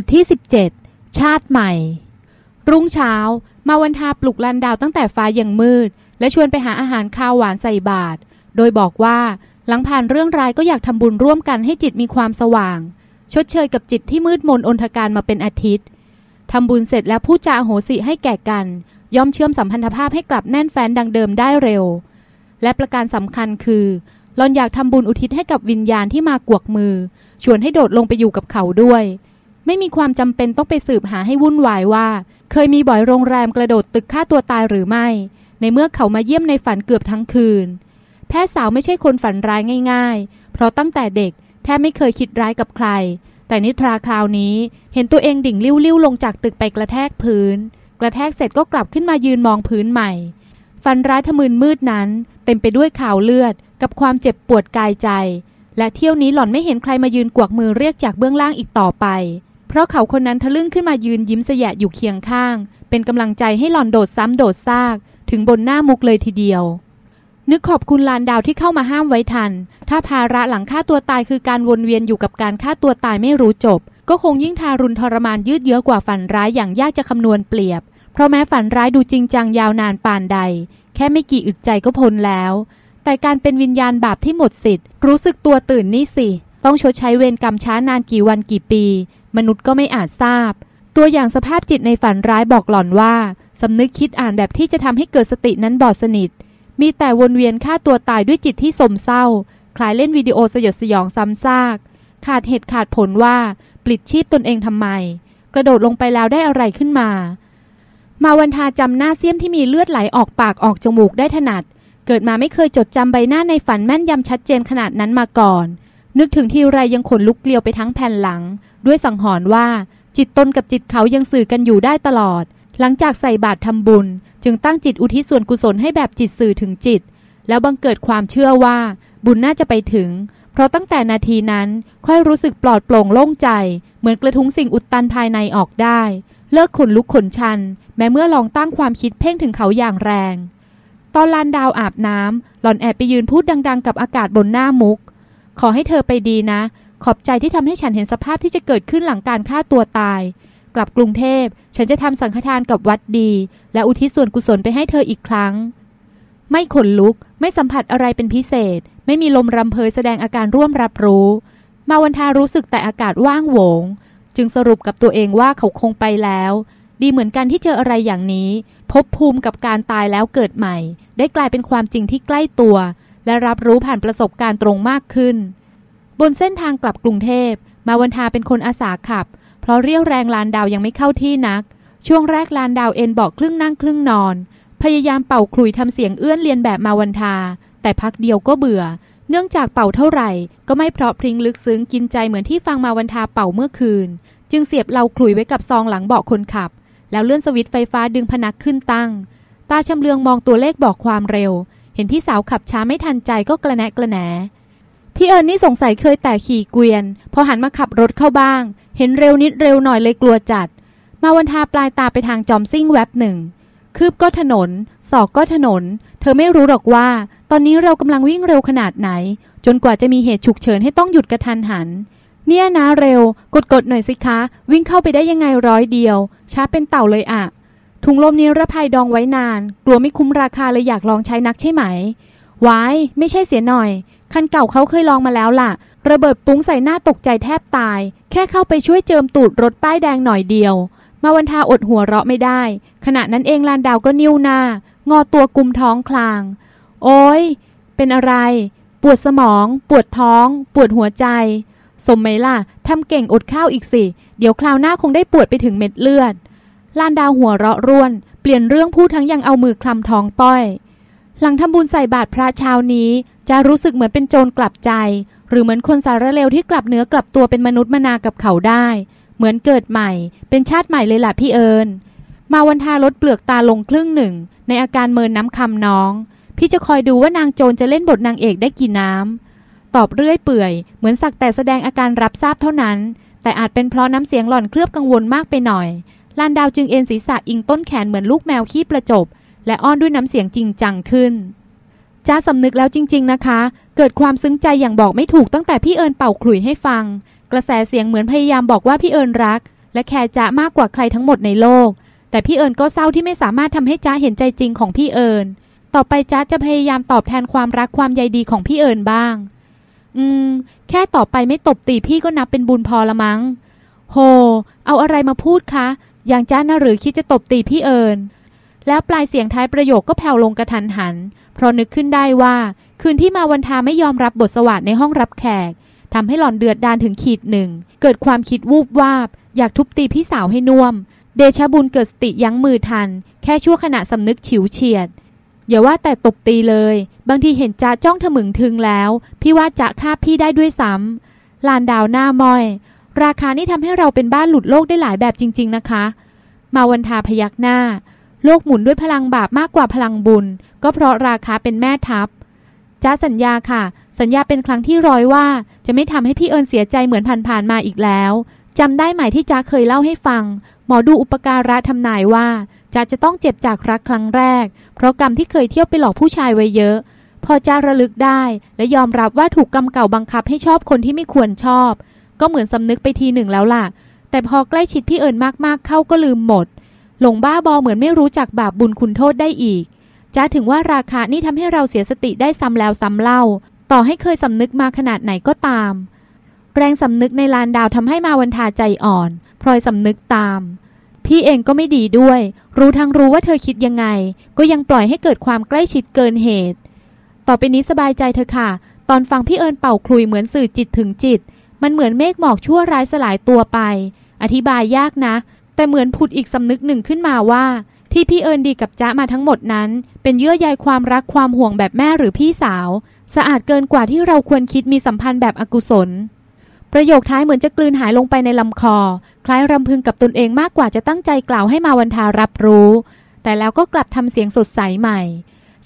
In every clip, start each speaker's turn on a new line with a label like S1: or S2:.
S1: ทที่ 17 ชาติใหม่ รุ่งเช้ามาวันทาปลุกลันดาวตั้งแต่ฟ้ายังมืด และชวนไปหาอาหารข้าวหวานใส่บาตรโดยบอกว่าหลังผ่านเรื่องร้ายก็อยากทำบุญร่วมกันให้จิตมีความสว่าง ชดเชยกับจิตที่มืดมนอนทการมาเป็นอาทิตย์ทำบุญเสร็จแล้วพูดจาโหสิให้แก่กัน ย่อมเชื่อมสัมพันธภาพให้กลับแน่นแฟนดังเดิมได้เร็ว และประการสำคัญคือหลอนอยากทำบุญอุทิศให้กับวิญญาณที่มากวกมือ ชวนให้โดดลงไปอยู่กับเขาด้วย ไม่มีความจำเป็นต้องไปสืบหาให้วุ่นวายว่า เคยมีบ่อยโรงแรมกระโดดตึกฆ่าตัวตายหรือไม่ ในเมื่อเขามาเยี่ยมในฝันเกือบทั้งคืน แพทย์สาวไม่ใช่คนฝันร้ายง่าย ๆ เพราะตั้งแต่เด็กแทบไม่เคยคิดร้ายกับใคร แต่นิทราคราวนี้เห็นตัวเองดิ่งลิ้วๆลงจากตึกไปกระแทกพื้น กระแทกเสร็จก็กลับขึ้นมายืนมองพื้นใหม่ฟันร้ายทะมึนมืดนั้น เต็มไปด้วยข่าวเลือด กับความเจ็บปวดกายใจ และเที่ยวนี้หล่อนไม่เห็นใครมายืนกวักมือเรียกจากเบื้องล่างอีกต่อไป เพราะเขาคนนั้นทะลึ่งขึ้นมายืนยิ้มเสยะอยู่เคียงข้าง เป็นกำลังใจให้หล่อนโดดซ้ำโดดซาก ถึงบนหน้ามุกเลยทีเดียว นึกขอบคุณลานดาวที่เข้ามาห้ามไว้ทัน ถ้าภาระหลังฆ่าตัวตายคือการวนเวียนอยู่กับการฆ่าตัวตายไม่รู้จบ ก็คงยิ่งทารุณทรมานยืดเยื้อกว่าฝันร้ายอย่างยากจะคำนวณเปรียบ เพราะแม้ฝันร้ายดูจริงจังยาวนานปานใด แค่ไม่กี่อึดใจก็พ้นแล้ว แต่การเป็นวิญญาณบาปที่หมดสิทธิ์ รู้สึกตัวตื่นนี่สิ ต้องชดใช้เวรกรรมช้านานกี่วันกี่ปี มนุษย์ก็ไม่อาจทราบ ตัวอย่างสภาพจิตในฝันร้ายบอกหล่อนว่าสำนึกคิดอ่านแบบที่จะทำให้เกิดสตินั้นบอดสนิท มีแต่วนเวียนฆ่าตัวตายด้วยจิตที่สมเศร้า คล้ายเล่นวิดีโอสยดสยองซ้ำซาก ขาดเหตุขาดผลว่าปลิดชีพตนเองทำไม กระโดดลงไปแล้วได้อะไรขึ้นมา มาวันทาจำหน้าเสี้ยมที่มีเลือดไหลออกปากออกจมูกได้ถนัด เกิดมาไม่เคยจดจำใบหน้าในฝันแม่นยำชัดเจนขนาดนั้นมาก่อน นึกถึงที่ไรยังขนลุกเกลียวไปทั้งแผ่นหลัง ด้วยสังหรณ์ว่า จิตตนกับจิตเขายังสื่อกันอยู่ได้ตลอด หลังจากใส่บาตรทำบุญ จึงตั้งจิตอุทิศส่วนกุศลให้แบบจิตสื่อถึงจิต แล้วบังเกิดความเชื่อว่า บุญน่าจะไปถึง เพราะตั้งแต่นาทีนั้นค่อยรู้สึกปลอดโปร่งโล่งใจ เหมือนกระทุ้งสิ่งอุดตันภายในออกได้ เลิกขนลุกขนชัน แม้เมื่อลองตั้งความคิดเพ่งถึงเขาอย่างแรง ตอนลานดาวอาบน้ำหล่อนแอบไปยืนพูดดัง ๆ กับอากาศบนหน้ามุก ขอให้เธอไปดีนะ ขอบใจที่ทำให้ฉันเห็นสภาพที่จะเกิดขึ้นหลังการฆ่าตัวตาย กลับกรุงเทพ ฉันจะทำสังฆทานกับวัดดี และอุทิศส่วนกุศลไปให้เธออีกครั้ง ไม่ขนลุก ไม่สัมผัสอะไรเป็นพิเศษ ไม่มีลมรำเพยแสดงอาการร่วมรับรู้ มาวันทารู้สึกแต่อากาศว่างโหวง จึงสรุปกับตัวเองว่าเขาคงไปแล้ว ดีเหมือนกันที่เจออะไรอย่างนี้ พบภูมิกับการตายแล้วเกิดใหม่ ได้กลายเป็นความจริงที่ใกล้ตัว และรับรู้ผ่านประสบการณ์ตรงมากขึ้น บนเส้นทางกลับกรุงเทพ มาวันทาเป็นคนอาสาขับ เพราะเรี่ยวแรงลานดาวยังไม่เข้าที่นัก ช่วงแรกลานดาวเอ็นบอกครึ่งนั่งครึ่งนอน พยายามเป่าคลุยทำเสียงเอื้อนเรียนแบบมาวันทา แต่พักเดียวก็เบื่อ เนื่องจากเป่าเท่าไหร่ ก็ไม่เพราะพริ้งลึกซึ้งกินใจเหมือนที่ฟังมาวันทาเป่าเมื่อคืน จึงเสียบเราคลุยไว้กับซองหลังเบาะคนขับ แล้วเลื่อนสวิตช์ไฟฟ้าดึงพนักขึ้นตั้ง ตาชำเลืองมองตัวเลขบอกความเร็ว เห็นพี่สาวขับช้าไม่ทันใจก็กระแนะกระแหนพี่เอิญนี่สงสัยเคยแต่ขี่เกวียน พอหันมาขับรถเข้าบ้าง เห็นเร็วนิดเร็วหน่อยเลยกลัวจัด มาวันทาปลายตาไปทางจอมซิ่งแวบหนึ่ง คืบก็ถนน ศอกก็ถนน เธอไม่รู้หรอกว่า ตอนนี้เรากำลังวิ่งเร็วขนาดไหน จนกว่าจะมีเหตุฉุกเฉินให้ต้องหยุดกระทันหัน เนี่ยนะเร็ว กดกดหน่อยสิคะ วิ่งเข้าไปได้ยังไงร้อยเดียว ช้าเป็นเต่าเลยอะ ถุงลมนิรภัยดองไว้นาน กลัวไม่คุ้มราคาเลยอยากลองใช้นักใช่ไหมวายไม่ใช่เสียหน่อย คันเก่าเขาเคยลองมาแล้วล่ะ ระเบิดปุ้งใส่หน้าตกใจแทบตาย แค่เข้าไปช่วยเจิมตูดรถป้ายแดงหน่อยเดียว มาวันทาอดหัวเราะไม่ได้ ขณะนั้นเองลานดาวก็นิ้วหน้า งอตัวกุมท้องคลาง โอ้ยเป็นอะไร ปวดสมอง ปวดท้อง ปวดหัวใจ สมไหมล่ะทำเก่งอดข้าวอีกสิ เดี๋ยวคราวหน้าคงได้ปวดไปถึงเม็ดเลือด ลานดาวหัวเราะร่วน เปลี่ยนเรื่องพูดทั้งยังเอามือคลำท้องป้อย หลังทำบุญใส่บาตรพระเช้านี้ จะรู้สึกเหมือนเป็นโจรกลับใจ หรือเหมือนคนสารเลวที่กลับเนื้อกลับตัวเป็นมนุษย์มนากับเขาได้ เหมือนเกิดใหม่ เป็นชาติใหม่เลยล่ะพี่เอิญมาวันทาลดเปลือกตาลงครึ่งหนึ่ง ในอาการเมินน้ำคำน้อง พี่จะคอยดูว่านางโจรจะเล่นบทนางเอกได้กี่น้ำตอบเรื่อยเปื่อย เหมือนสักแต่แสดงอาการรับทราบเท่านั้น แต่อาจเป็นเพราะน้ำเสียงหล่อนเคลือบกังวลมากไปหน่อย ลานดาวจึงเอ็นศีรษะอิงต้นแขนเหมือนลูกแมวขี้ประจบ และอ้อนด้วยน้ำเสียงจริงจังขึ้นจ้าสำนึกแล้วจริง ๆนะคะ เกิดความซึ้งใจอย่างบอกไม่ถูกตั้งแต่พี่เอิญเป่าขลุ่ยให้ฟัง กระแสเสียงเหมือนพยายามบอกว่าพี่เอิญรัก และแคร์จ๊ะมากกว่าใครทั้งหมดในโลก แต่พี่เอิญก็เศร้าที่ไม่สามารถทำให้จ๊ะเห็นใจจริงของพี่เอิญต่อไปจ๊ะจะพยายามตอบแทนความรักความใยดีของพี่เอิญบ้าง อืม แค่ต่อไปไม่ตบตีพี่ก็นับเป็นบุญพอละมั้ง โห เอาอะไรมาพูดคะ อย่างจ้านะหรือคิดจะตบตีพี่เอิญแล้วปลายเสียงท้ายประโยคก็แผ่วลงกระทันหัน เพราะนึกขึ้นได้ว่า คืนที่มาวันทาไม่ยอมรับบทสวัสดในห้องรับแขกทำให้หล่อนเดือดดานถึงขีดหนึ่ง เกิดความคิดวูบวาบ อยากทุบตีพี่สาวให้น่วม เดชบุญเกิดสติยั้งมือทัน แค่ชั่วขณะสำนึกฉิวเฉียด อย่าว่าแต่ตบตีเลย บางทีเห็นจ้าจ้องถมึงถึงแล้ว พี่ว่าจะฆ่าพี่ได้ด้วยซ้ำลานดาวหน้ามอย ราคานี่ทำให้เราเป็นบ้านหลุดโลกได้หลายแบบจริง ๆ นะคะ มาวันทาพยักหน้า โลกหมุนด้วยพลังบาปมากกว่าพลังบุญ ก็เพราะราคาเป็นแม่ทัพจ้าสัญญาค่ะ สัญญาเป็นครั้งที่ร้อยว่า จะไม่ทำให้พี่เอิญเสียใจเหมือนผ่านๆมาอีกแล้วจำได้ไหมที่จ้าเคยเล่าให้ฟัง หมอดูอุปการะทำนายว่าจ้าจะต้องเจ็บจากรักครั้งแรก เพราะกรรมที่เคยเที่ยวไปหลอกผู้ชายไว้เยอะ พอจ้าระลึกได้ และยอมรับว่าถูกกรรมเก่าบังคับให้ชอบคนที่ไม่ควรชอบ ก็เหมือนสำนึกไปทีหนึ่งแล้วล่ะ แต่พอใกล้ชิดพี่เอิญมากๆ เข้าก็ลืมหมด หลงบ้าบอเหมือนไม่รู้จักบาปบุญคุณโทษได้อีกจ้าถึงว่าราคานี่ทำให้เราเสียสติได้ซ้ำแล้วซ้ำเล่า ต่อให้เคยสำนึกมาขนาดไหนก็ตาม แรงสำนึกในลานดาวทำให้มาวันทาใจอ่อนพลอยสำนึกตาม พี่เองก็ไม่ดีด้วย รู้ทั้งรู้ว่าเธอคิดยังไง ก็ยังปล่อยให้เกิดความใกล้ชิดเกินเหตุ ต่อไปนี้สบายใจเธอค่ะ ตอนฟังพี่เอิญเป่าคลุยเหมือนสื่อจิตถึงจิต มันเหมือนเมฆหมอกชั่วร้ายสลายตัวไป อธิบายยากนะ แต่เหมือนผุดอีกสำนึกหนึ่งขึ้นมาว่า ที่พี่เอิญดีกับจ๊ะมาทั้งหมดนั้น เป็นเยื่อใยความรักความห่วงแบบแม่หรือพี่สาว สะอาดเกินกว่าที่เราควรคิดมีสัมพันธ์แบบอกุศล ประโยคท้ายเหมือนจะกลืนหายลงไปในลำคอ คล้ายรำพึงกับตนเองมากกว่าจะตั้งใจกล่าวให้มาวันทารับรู้ แต่แล้วก็กลับทำเสียงสดใสใหม่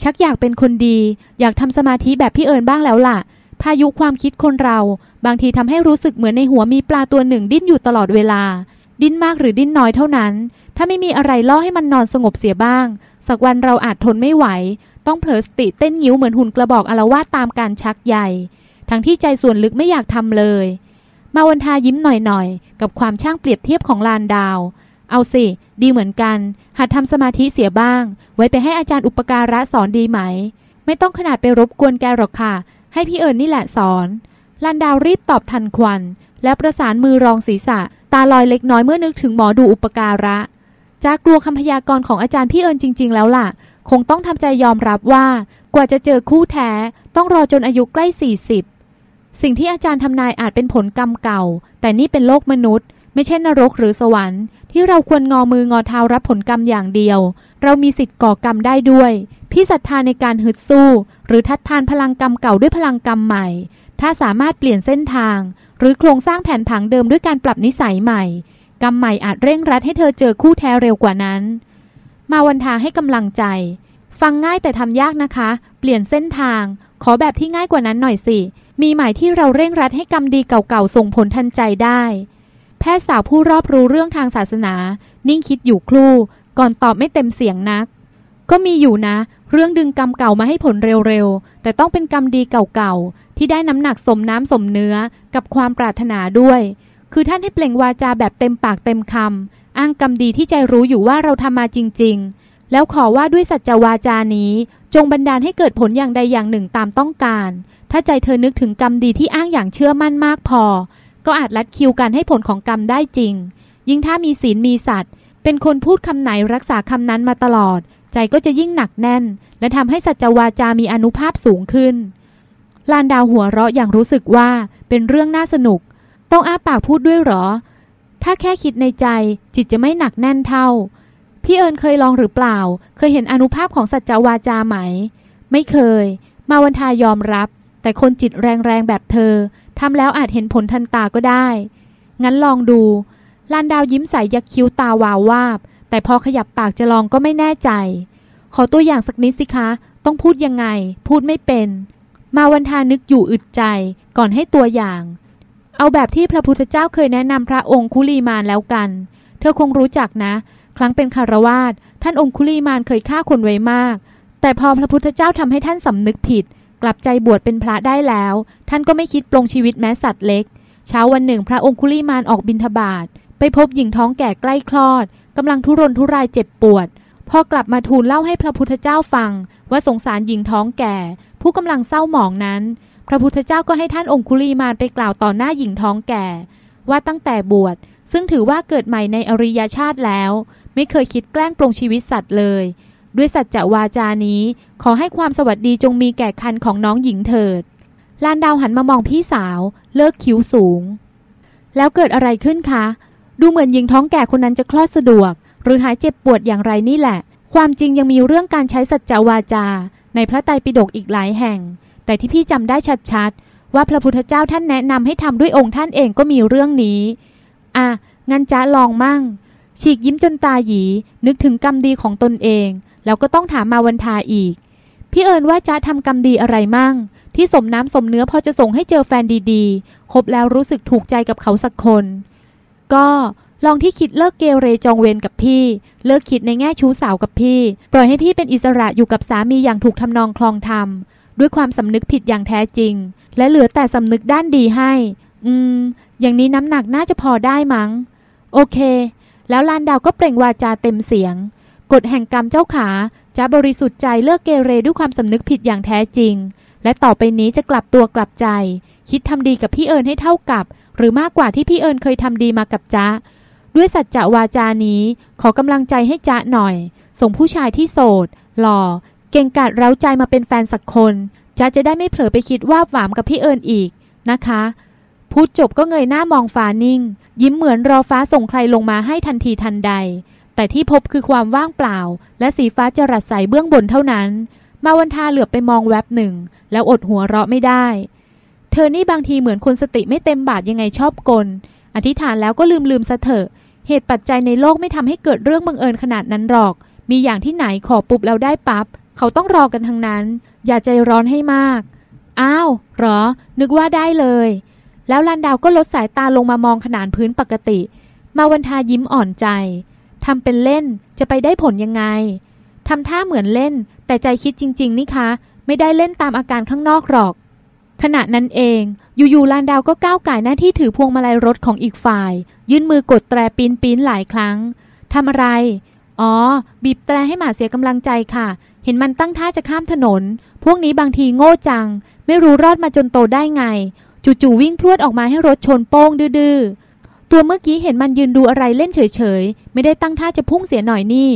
S1: ชักอยากเป็นคนดี อยากทำสมาธิแบบพี่เอิญบ้างแล้วล่ะ พายุความคิดคนเรา บางทีทำให้รู้สึกเหมือนในหัวมีปลาตัวหนึ่งดิ้นอยู่ตลอดเวลา ดิ้นมากหรือดิ้นน้อยเท่านั้น ถ้าไม่มีอะไรล่อให้มันนอนสงบเสียบ้าง สักวันเราอาจทนไม่ไหว ต้องเผลอสติเต้นงิ้วเหมือนหุ่นกระบอกอลวาดตามการชักใหญ่ ทั้งที่ใจส่วนลึกไม่อยากทำเลย มาวันทายิ้มหน่อยๆ กับความช่างเปรียบเทียบของลานดาว เอาสิ ดีเหมือนกัน หัดทำสมาธิเสียบ้าง ไว้ไปให้อาจารย์อุปการะสอนดีไหม ไม่ต้องขนาดไปรบกวนแกหรอกค่ะ ให้พี่เอิญนี่แหละสอนลานดาวรีบตอบทันควัน แล้วประสานมือรองศีรษะ ตาลอยเล็กน้อยเมื่อนึกถึงหมอดูอุปการะจากกลัวคำพยากรณ์ของอาจารย์พี่เอิญจริง ๆ แล้วล่ะ คงต้องทำใจยอมรับว่า กว่าจะเจอคู่แท้ ต้องรอจนอายุใกล้ 40 สิ่งที่อาจารย์ทำนายอาจเป็นผลกรรมเก่า แต่นี่เป็นโลกมนุษย์ ไม่ใช่นรกหรือสวรรค์ ที่เราควรงอมืองอเท้ารับผลกรรมอย่างเดียว เรามีสิทธิ์ก่อกรรมได้ด้วย พี่ศรัทธาในการฮึดสู้ หรือทัดทานพลังกรรมเก่าด้วยพลังกรรมใหม่ ถ้าสามารถเปลี่ยนเส้นทาง หรือโครงสร้างแผนผังเดิมด้วยการปรับนิสัยใหม่ กรรมใหม่อาจเร่งรัดให้เธอเจอคู่แท้เร็วกว่านั้น มาวันทาให้กำลังใจ ฟังง่ายแต่ทำยากนะคะ เปลี่ยนเส้นทาง ขอแบบที่ง่ายกว่านั้นหน่อยสิ มีหมายที่เราเร่งรัดให้กรรมดีเก่าๆส่งผลทันใจได้แพทย์สาวผู้รอบรู้เรื่องทางศาสนา นิ่งคิดอยู่ครู่ ก่อนตอบไม่เต็มเสียงนัก ก็มีอยู่นะ เรื่องดึงกรรมเก่ามาให้ผลเร็วๆ แต่ต้องเป็นกรรมดีเก่าๆ ที่ได้น้ำหนักสมน้ำสมเนื้อกับความปรารถนาด้วย คือท่านให้เปล่งวาจาแบบเต็มปากเต็มคำอ้างกรรมดีที่ใจรู้อยู่ว่าเราทำมาจริง ๆ แล้วขอว่าด้วยสัจวาจานี้ จงบันดาลให้เกิดผลอย่างใดอย่างหนึ่งตามต้องการ ถ้าใจเธอนึกถึงกรรมดีที่อ้างอย่างเชื่อมั่นมากพอ ก็อาจลัดคิวการให้ผลของกรรมได้จริง ยิ่งถ้ามีศีลมีสัตว์ เป็นคนพูดคำไหนรักษาคำนั้นมาตลอด ใจก็จะยิ่งหนักแน่น และทำให้สัจวาจามีอนุภาพสูงขึ้น ลานดาวหัวเราะอย่างรู้สึกว่าเป็นเรื่องน่าสนุก ต้องอ้าปากพูดด้วยหรอ ถ้าแค่คิดในใจจิตจะไม่หนักแน่นเท่า พี่เอิญเคยลองหรือเปล่า เคยเห็นอนุภาพของสัจวาจาไหม ไม่เคย มาวันทายอมรับ แต่คนจิตแรงๆแบบเธอทำแล้วอาจเห็นผลทันตาก็ได้ งั้นลองดู ลานดาวยิ้มใส่ยักคิ้วตาวาววาบ แต่พอขยับปากจะลองก็ไม่แน่ใจ ขอตัวอย่างสักนิดสิคะ ต้องพูดยังไง พูดไม่เป็น มาวันทานึกอยู่อึดใจ ก่อนให้ตัวอย่าง เอาแบบที่พระพุทธเจ้าเคยแนะนำพระองคุลีมานแล้วกัน เธอคงรู้จักนะ ครั้งเป็นคารวาสท่านองคุลีมานเคยฆ่าคนไว้มาก แต่พอพระพุทธเจ้าทำให้ท่านสำนึกผิด กลับใจบวชเป็นพระได้แล้ว ท่านก็ไม่คิดปลงชีวิตแม้สัตว์เล็ก เช้าวันหนึ่ง พระองคุลีมานออกบิณฑบาต ไปพบหญิงท้องแก่ใกล้คลอดกำลังทุรนทุรายเจ็บปวด พอกลับมาทูลเล่าให้พระพุทธเจ้าฟัง ว่าสงสารหญิงท้องแก่ ผู้กำลังเศร้าหมองนั้น พระพุทธเจ้าก็ให้ท่านองคุลีมานไปกล่าวต่อหน้าหญิงท้องแก่ ว่าตั้งแต่บวชซึ่งถือว่าเกิดใหม่ในอริยชาติแล้ว ไม่เคยคิดแกล้งปรงชีวิตสัตว์เลย ด้วยสัจจวาจานี้ ขอให้ความสวัสดีจงมีแก่คันของน้องหญิงเถิดลานดาวหันมามองพี่สาว เลิกคิ้วสูง แล้วเกิดอะไรขึ้นคะ ดูเหมือนหญิงท้องแก่คนนั้นจะคลอดสะดวก หรือหายเจ็บปวดอย่างไรนี่แหละ ความจริงยังมีเรื่องการใช้สัจจวาจา ในพระไตรปิฎกอีกหลายแห่ง แต่ที่พี่จำได้ชัดๆ ว่าพระพุทธเจ้าท่านแนะนำให้ทำด้วยองค์ท่านเองก็มีเรื่องนี้ อะ งั้นจ้าลองมั่ง ฉีกยิ้มจนตาหยี นึกถึงกรรมดีของตนเอง แล้วก็ต้องถามมาวันทาอีก พี่เอิญว่าจ้าทำกรรมดีอะไรมั่ง ที่สมน้ำสมเนื้อพอจะส่งให้เจอแฟนดีๆ คบแล้วรู้สึกถูกใจกับเขาสักคน ก็ลองที่คิดเลิกเกเรจองเวรกับพี่ เลิกคิดในแง่ชู้สาวกับพี่ ปล่อยให้พี่เป็นอิสระอยู่กับสามีอย่างถูกทำนองคลองธรรม ด้วยความสำนึกผิดอย่างแท้จริง และเหลือแต่สำนึกด้านดีให้ อืม อย่างนี้น้ำหนักน่าจะพอได้มั้ง โอเค แล้วลานดาวก็เปล่งวาจาเต็มเสียง กฎแห่งกรรมเจ้าขาจะบริสุทธิ์ใจเลิกเกเรด้วยความสำนึกผิดอย่างแท้จริง และต่อไปนี้จะกลับตัวกลับใจ คิดทำดีกับพี่เอิญให้เท่ากับ หรือมากกว่าที่พี่เอิญเคยทำดีมากับจ๊ะ ด้วยสัจจะวาจานี้ขอกำลังใจให้จ๊ะหน่อย ส่งผู้ชายที่โสด หล่อ เก่งกาจเร้าใจมาเป็นแฟนสักคนจ๊ะจะได้ไม่เผลอไปคิดว่าหวามกับพี่เอิญอีกนะคะ พูดจบก็เงยหน้ามองฟ้านิ่ง ยิ้มเหมือนรอฟ้าส่งใครลงมาให้ทันทีทันใด แต่ที่พบคือความว่างเปล่า และสีฟ้าจรัสใสเบื้องบนเท่านั้น มาวันทาเหลือบไปมองแวบหนึ่ง แล้วอดหัวเราะไม่ได้ เธอนี่บางทีเหมือนคนสติไม่เต็มบาทยังไงชอบกล อธิษฐานแล้วก็ลืมลืมซะเถอะ เหตุปัจจัยในโลกไม่ทำให้เกิดเรื่องบังเอิญขนาดนั้นหรอก มีอย่างที่ไหนขอปุบแล้วได้ปับ๊บ เขาต้องรอกันทั้งนั้น อย่าใจร้อนให้มาก อ้าวหรอ นึกว่าได้เลย แล้วลันดาวก็ลดสายตาลงมามองขนานพื้นปกติ มาวันทายิ้มอ่อนใจทำเป็นเล่นจะไปได้ผลยังไงทำท่าเหมือนเล่น แต่ใจคิดจริง ๆ นี่คะ ไม่ได้เล่นตามอาการข้างนอกหรอก ขณะนั้นเอง อยู่ๆลานดาวก็ก้าวไก่หน้าที่ถือพวงมาลัยรถของอีกฝ่าย ยื่นมือกดแตรปีนปีนหลายครั้งทำอะไร อ๋อ บีบแตรให้หมาเสียกำลังใจค่ะ เห็นมันตั้งท่าจะข้ามถนน พวกนี้บางทีโง่จัง ไม่รู้รอดมาจนโตได้ไง จู่ๆวิ่งพรวดออกมาให้รถชนโป้งดื้อตัวเมื่อกี้เห็นมันยืนดูอะไรเล่นเฉยๆ ไม่ได้ตั้งท่าจะพุ่งเสียหน่อยนี่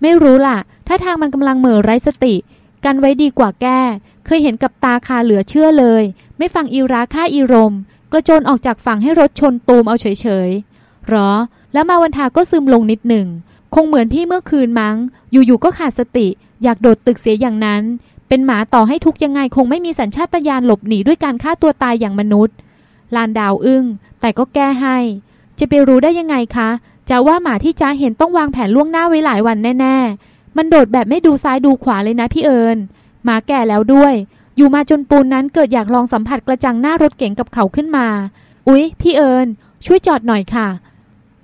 S1: ไม่รู้ล่ะ ถ้าทางมันกำลังเหม่อไร้สติ กันไว้ดีกว่าแก้ เคยเห็นกับตาคาเหลือเชื่อเลย ไม่ฟังอีราค่าอีรม กระโจนออกจากฝั่งให้รถชนตูมเอาเฉยๆหรอ แล้วมาวันทาก็ซึมลงนิดหนึ่ง คงเหมือนพี่เมื่อคืนมั้ง อยู่ๆก็ขาดสติ อยากโดดตึกเสียอย่างนั้น เป็นหมาต่อให้ทุกยังไงคงไม่มีสัญชาตญาณหลบหนีด้วยการฆ่าตัวตายอย่างมนุษย์ ลานดาวอึง้ง แต่ก็แก้ให้ จะไปรู้ได้ยังไงคะจะว่าหมาที่จ้าเห็นต้องวางแผนล่วงหน้าไว้หลายวันแน่ ๆ มันโดดแบบไม่ดูซ้ายดูขวาเลยนะพี่เอิญ มาแก่แล้วด้วย อยู่มาจนปูนนั้นเกิดอยากลองสัมผัสกระจังหน้ารถเก๋งกับเขาขึ้นมา อุ๊ย พี่เอิญช่วยจอดหน่อยค่ะ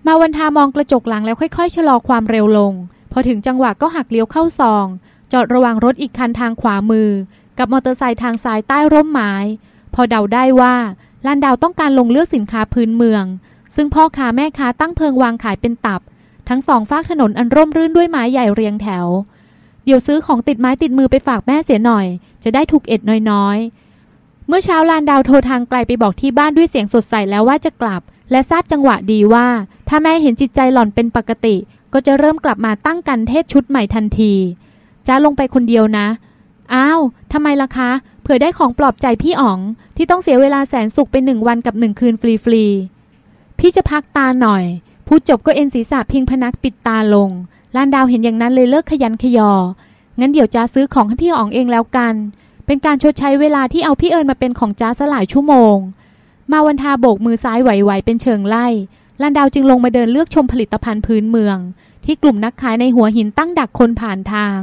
S1: มาวันทามองกระจกหลังแล้วค่อย ๆ ชะลอความเร็วลง พอถึงจังหวะก็หักเลี้ยวเข้าซอง จอดระว่างรถอีกคันทางขวามือ กับมอเตอร์ไซค์ทางซ้ายใต้ร่มไม้ พอเดาได้ว่าลานดาวต้องการลงเลือกสินค้าพื้นเมือง ซึ่งพ่อค้าแม่ค้าตั้งเพิงวางขายเป็นตับ ทั้งสองฝากถนนอันร่มรื่นด้วยไม้ใหญ่เรียงแถว เดี๋ยวซื้อของติดไม้ติดมือไปฝากแม่เสียหน่อย จะได้ถูกเอ็ดน้อยๆ เมื่อเช้าลานดาวโทรทางไกลไปบอกที่บ้านด้วยเสียงสดใสแล้วว่าจะกลับ และทราบจังหวะดีว่า ถ้าแม่เห็นจิตใจหล่อนเป็นปกติ ก็จะเริ่มกลับมาตั้งกันเทศชุดใหม่ทันทีจ้าลงไปคนเดียวนะ อ้าวทำไมล่ะคะ เผื่อได้ของปลอบใจพี่อ๋อง ที่ต้องเสียเวลาแสนสุขเป็นหนึ่งวันกับหนึ่งคืนฟรีๆ พี่จะพักตาหน่อย พูดจบก็เอ็นศีรษะพิงพนักปิดตาลงลานดาวเห็นอย่างนั้นเลยเลิกขยันขยอ งั้นเดี๋ยวจ้าซื้อของให้พี่อ๋องเองแล้วกัน เป็นการชดใช้เวลาที่เอาพี่เอิญมาเป็นของจ้าสลายชั่วโมง มาวันทาโบกมือซ้ายไหวๆเป็นเชิงไล่ลานดาวจึงลงมาเดินเลือกชมผลิตภัณฑ์พื้นเมือง ที่กลุ่มนักขายในหัวหินตั้งดักคนผ่านทาง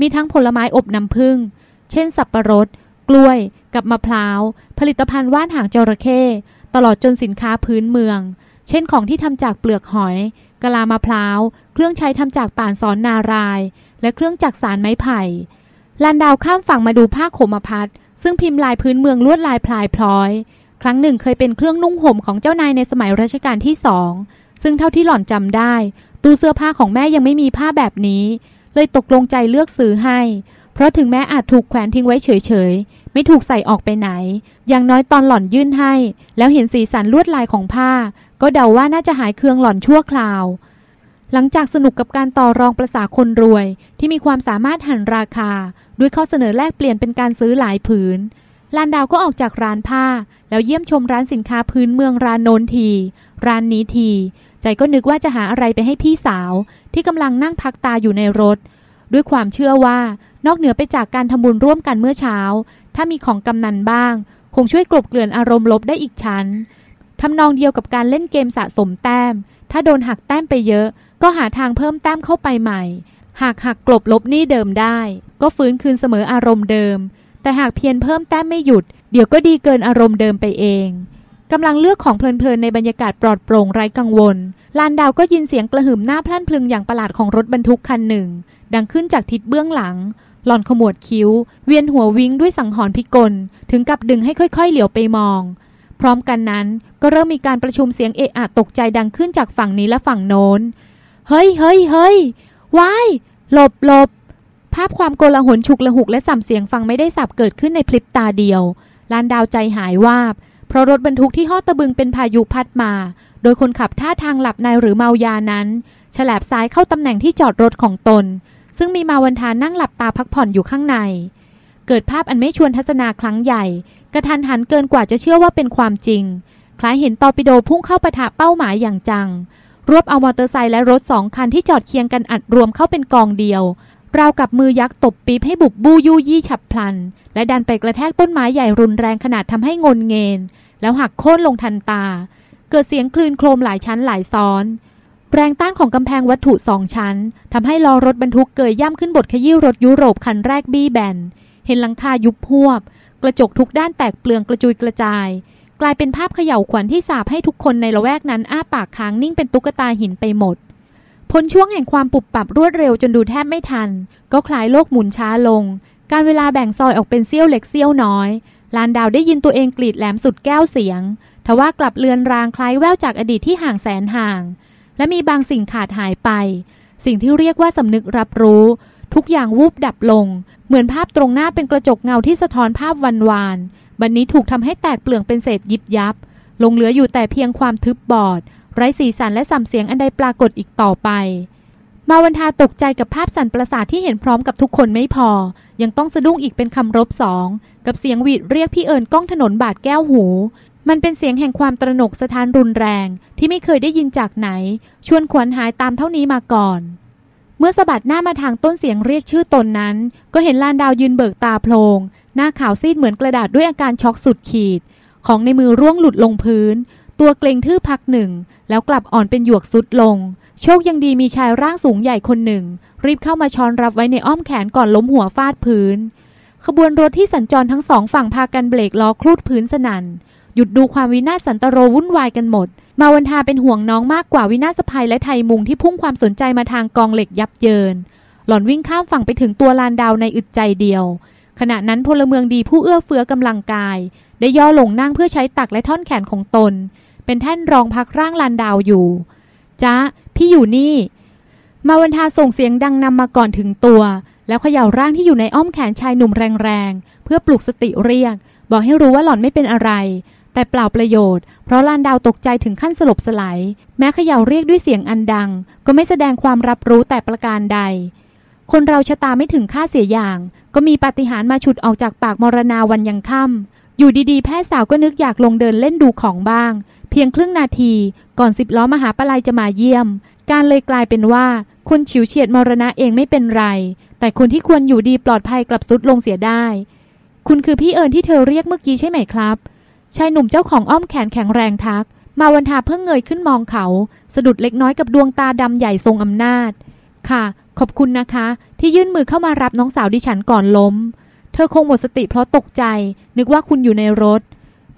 S1: มีทั้งผลไม้อบน้ำผึ้ง เช่น สับประรด กล้วย กับมะพร้าว ผลิตภัณฑ์ว่านหางจระเข้ ตลอดจนสินค้าพื้นเมือง เช่นของที่ทำจากเปลือกหอยกะลามะพร้าว เครื่องใช้ทำจากป่านสอนนาราย และเครื่องจักสารไม้ไผ่ลานดาวข้ามฝั่งมาดูผ้าโขมพัดซึ่งพิมพ์ลายพื้นเมืองลวดลายพลายพลอย ครั้งหนึ่งเคยเป็นเครื่องนุ่งห่มของเจ้านายในสมัยรัชกาลที่สอง ซึ่งเท่าที่หล่อนจำได้ ตู้เสื้อผ้าของแม่ยังไม่มีผ้าแบบนี้ เลยตกลงใจเลือกซื้อให้ เพราะถึงแม้อาจถูกแขวนทิ้งไว้เฉยๆ ไม่ถูกใส่ออกไปไหน อย่างน้อยตอนหล่อนยื่นให้ แล้วเห็นสีสันลวดลายของผ้า ก็เดาว่าน่าจะหายเคืองหล่อนชั่วคราว หลังจากสนุกกับการต่อรองประสาคนรวย ที่มีความสามารถหันราคา ด้วยข้อเสนอแลกเปลี่ยนเป็นการซื้อหลายผืนลานดาวก็ออกจากร้านผ้า แล้วเยี่ยมชมร้านสินค้าพื้นเมืองร้านโนนที ร้านนี้ที ใจก็นึกว่าจะหาอะไรไปให้พี่สาว ที่กำลังนั่งพักตาอยู่ในรถ ด้วยความเชื่อว่า นอกเหนือไปจากการทำบุญร่วมกันเมื่อเช้า ถ้ามีของกำนันบ้าง คงช่วยกลบเกลื่อนอารมณ์ลบได้อีกชั้น ทำนองเดียวกับการเล่นเกมสะสมแต้ม ถ้าโดนหักแต้มไปเยอะ ก็หาทางเพิ่มแต้มเข้าไปใหม่ หากหักกลบลบหนี้เดิมได้ ก็ฟื้นคืนเสมออารมณ์เดิม แต่หากเพียรเพิ่มแต้มไม่หยุด เดี๋ยวก็ดีเกินอารมณ์เดิมไปเองกำลังเลือกของเพลินๆในบรรยากาศปลอดโปร่งไร้กังวล ลานดาวก็ยินเสียงกระหึ่มหน้าพลั่นพลึงอย่างประหลาดของรถบรรทุกคันหนึ่ง ดังขึ้นจากทิศเบื้องหลัง หล่อนขมวดคิ้ว เวียนหัววิ้งด้วยสังหรณ์พิกล ถึงกับดึงให้ค่อยๆ เหลียวไปมอง พร้อมกันนั้นก็เริ่มมีการประชุมเสียงเอะอะตกใจดังขึ้นจากฝั่งนี้และฝั่งโน้น เฮ้ยเฮ้ยเฮ้ยวายหลบหลบภาพความโกลาหลฉุกละหุกและสัมเสียงฟังไม่ได้สับเกิดขึ้นในพลิบตาเดียวลานดาวใจหายวาบ เพราะรถบรรทุกที่ห่อตะบึงเป็นพายุพัดมา โดยคนขับท่าทางหลับในหรือเมายานั้น ฉลบซ้ายเข้าตำแหน่งที่จอดรถของตน ซึ่งมีมาวันทานั่งหลับตาพักผ่อนอยู่ข้างใน เกิดภาพอันไม่ชวนทัศนาครั้งใหญ่ กระทันหันเกินกว่าจะเชื่อว่าเป็นความจริง คล้ายเห็นตอปิโดพุ่งเข้าปะทะเป้าหมายอย่างจัง รวบเอามอเตอร์ไซค์และรถสองคันที่จอดเคียงกันอัดรวมเข้าเป็นกองเดียวราวกับมือยักษ์ตบปี๊บให้บุกบู้ยู่ยี่ฉับพลัน และดันไปกระแทกต้นไม้ใหญ่รุนแรงขนาดทำให้งนเงินแล้วหักโค่นลงทันตา เกิดเสียงคลื่นโครมหลายชั้นหลายซ้อน แรงต้านของกำแพงวัตถุสองชั้นทำให้ล้อรถบรรทุกเกยย่ำขึ้นบทขยี้รถยุโรปคันแรกบี้แบน เห็นหลังคายุบพวบ กระจกทุกด้านแตกเปลืองกระจุยกระจาย กลายเป็นภาพเขย่าวขวัญที่สาบให้ทุกคนในละแวกนั้นอ้าปากค้างนิ่งเป็นตุ๊กตาหินไปหมดพ้นช่วงแห่งความปุบปับรวดเร็วจนดูแทบไม่ทัน ก็คลายโลกหมุนช้าลง การเวลาแบ่งซอยออกเป็นเสี้ยวเล็กเสี้ยวน้อย ลานดาวได้ยินตัวเองกรีดแหลมสุดแก้วเสียง ทว่ากลับเลือนรางคล้ายแววจากอดีตที่ห่างแสนห่าง และมีบางสิ่งขาดหายไป สิ่งที่เรียกว่าสำนึกรับรู้ทุกอย่างวูบดับลง เหมือนภาพตรงหน้าเป็นกระจกเงาที่สะท้อนภาพวันวาน บันนี้ถูกทำให้แตกเปลืองเป็นเศษยิบยับ ลงเหลืออยู่แต่เพียงความทึบบอด ไร้สีสันและสัมเสียงอันใดปรากฏอีกต่อไป มาวันทาตกใจกับภาพสันประสาทที่เห็นพร้อมกับทุกคนไม่พอ ยังต้องสะดุ้งอีกเป็นคำรบสอง กับเสียงหวีดเรียกพี่เอิญก้องถนนบาดแก้วหู มันเป็นเสียงแห่งความตระหนกสถานรุนแรง ที่ไม่เคยได้ยินจากไหน ชวนขวัญหายตามเท่านี้มาก่อน เมื่อสะบัดหน้ามาทางต้นเสียงเรียกชื่อตนนั้น ก็เห็นลานดาวยืนเบิกตาโพลง หน้าขาวซีดเหมือนกระดาษด้วยอาการช็อกสุดขีด ของในมือร่วงหลุดลงพื้น ตัวเกรงทื่อพักหนึ่ง แล้วกลับอ่อนเป็นหยวกสุดลง โชคยังดีมีชายร่างสูงใหญ่คนหนึ่ง รีบเข้ามาช้อนรับไว้ในอ้อมแขนก่อนล้มหัวฟาดพื้น ขบวนรถที่สัญจรทั้งสองฝั่งพากันเบรกล้อคลูดพื้นสนัน่น หยุดดูความวินาศสันตโรวุ่นวายกันหมด มาวันทาเป็นห่วงน้องมากกว่าวินาศภัยและไทยมุงที่พุ่งความสนใจมาทางกองเหล็กยับเยิน หล่อนวิ่งข้ามฝั่งไปถึงตัวลานดาวในอึดใจเดียว ขณะนั้นพลเมืองดีผู้เอื้อเฟื้อกำลังกาย ได้ย่อลงนั่งเพื่อใช้ตักและท่อนแขนของตน เป็นแท่นรองพักร่างลานดาวอยู่จ้าพี่อยู่นี่ มาวันทาส่งเสียงดังนำมาก่อนถึงตัว แล้วเขย่าร่างที่อยู่ในอ้อมแขนชายหนุ่มแรงๆเพื่อปลุกสติเรียก บอกให้รู้ว่าหล่อนไม่เป็นอะไร แต่เปล่าประโยชน์ เพราะลานดาวตกใจถึงขั้นสลบสลาย แม้เขย่าเรียกด้วยเสียงอันดัง ก็ไม่แสดงความรับรู้แต่ประการใด คนเราชะตาไม่ถึงค่าเสียอย่าง ก็มีปาฏิหาริย์มาฉุดออกจากปากมรณาวันยังค่ำอยู่ดีๆ แพทย์สาวก็นึกอยากลงเดินเล่นดูของบ้าง เพียงครึ่งนาที ก่อนสิบล้อมหาปลายจะมาเยี่ยม การเลยกลายเป็นว่าคนฉิวเฉียดมรณะเองไม่เป็นไร แต่คนที่ควรอยู่ดีปลอดภัยกลับสุดลงเสียได้ คุณคือพี่เอิญที่เธอเรียกเมื่อกี้ใช่ไหมครับ ชายหนุ่มเจ้าของอ้อมแขนแข็งแรงทัก มาวันทาเพิ่งเงยขึ้นมองเขา สะดุดเล็กน้อยกับดวงตาดำใหญ่ทรงอำนาจ ค่ะ ขอบคุณนะคะ ที่ยื่นมือเข้ามารับน้องสาวดิฉันก่อนล้ม เธอคงหมดสติเพราะตกใจ นึกว่าคุณอยู่ในรถ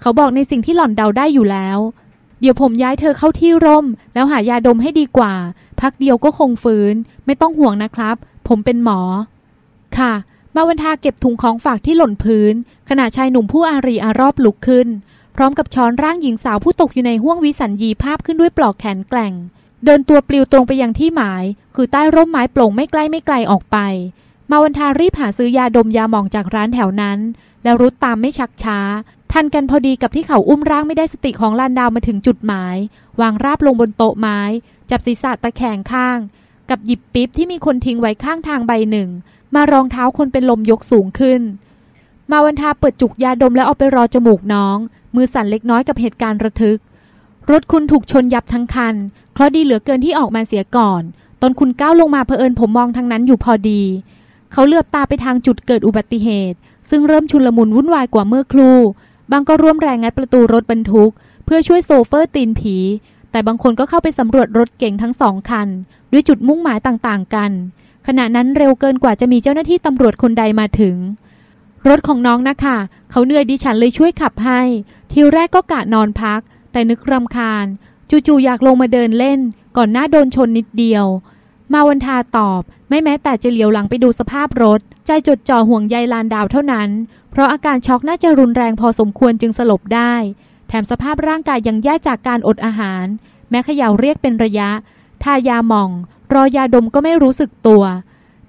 S1: เขาบอกในสิ่งที่หล่อนเดาได้อยู่แล้ว เดี๋ยวผมย้ายเธอเข้าที่ร่ม แล้วหายาดมให้ดีกว่า พักเดียวก็คงฟื้น ไม่ต้องห่วงนะครับ ผมเป็นหมอ ค่ะ มาวันทาเก็บถุงของฝากที่หล่นพื้น ขณะชายหนุ่มผู้อารีอารอบลุกขึ้น พร้อมกับช้อนร่างหญิงสาวผู้ตกอยู่ในห้วงวิสัญญีภาพขึ้นด้วยปลอกแขนแกล่ง เดินตัวปลิวตรงไปยังที่หมาย คือใต้ร่มไม้โปร่งไม่ใกล้ไม่ไกลออกไป มาวันทารีบหาซื้อยาดมยาหมองจากร้านแถวนั้น แล้วรุดตามไม่ชักช้า ทันกันพอดีกับที่เขาอุ้มร่างไม่ได้สติของลานดาวมาถึงจุดหมาย วางราบลงบนโต๊ะไม้ จับศีรษะตะแคงข้าง กับหยิบปิ๊บที่มีคนทิ้งไว้ข้างทางใบหนึ่ง มารองเท้าคนเป็นลมยกสูงขึ้น มาวันทาเปิดจุกยาดมแล้วเอาไปรอจมูกน้อง มือสั่นเล็กน้อยกับเหตุการณ์ระทึก รถคุณถูกชนยับทั้งคัน เพราะดีเหลือเกินที่ออกมาเสียก่อน ตอนคุณก้าวลงมาเผอิญผมมองทางนั้นอยู่พอดี เขาเลือบตาไปทางจุดเกิดอุบัติเหตุ ซึ่งเริ่มชุลมุนวุ่นวายกว่าเมื่อครู่ บางก็ร่วมแรงงัดประตูรถบรรทุก เพื่อช่วยโซเฟอร์ตีนผี แต่บางคนก็เข้าไปสำรวจรถเก่งทั้งสองคัน ด้วยจุดมุ่งหมายต่างๆกัน ขณะนั้นเร็วเกินกว่าจะมีเจ้าหน้าที่ตำรวจคนใดมาถึง รถของน้องนะคะ เขาเหนื่อยดิฉันเลยช่วยขับให้ ทีแรกก็กะนอนพัก แต่นึกรำคาญ จู่ๆอยากลงมาเดินเล่น ก่อนหน้าโดนชนนิดเดียว มาวันทาตอบ ไม่แม้แต่จะเหลียวหลังไปดูสภาพรถ ใจจดจ่อห่วงใยลานดาวเท่านั้น เพราะอาการช็อกน่าจะรุนแรงพอสมควรจึงสลบได้ แถมสภาพร่างกายยังแย่จากการอดอาหาร แม้เขย่าเรียกเป็นระยะ ทายาหม่อง รอยาดมก็ไม่รู้สึกตัว